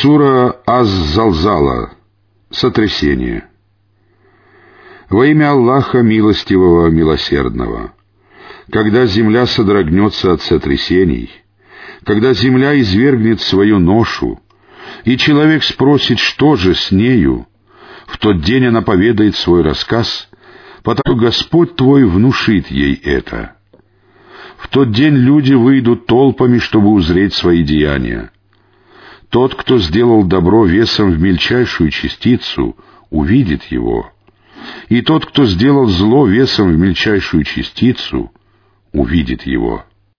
Сура Аз-Залзала. Сотрясение. Во имя Аллаха Милостивого, Милосердного. Когда земля содрогнется от сотрясений, когда земля извергнет свою ношу, и человек спросит, что же с нею, в тот день она поведает свой рассказ, потому Господь твой внушит ей это. В тот день люди выйдут толпами, чтобы узреть свои деяния. Тот, кто сделал добро весом в мельчайшую частицу, увидит его. И тот, кто сделал зло весом в мельчайшую частицу, увидит его.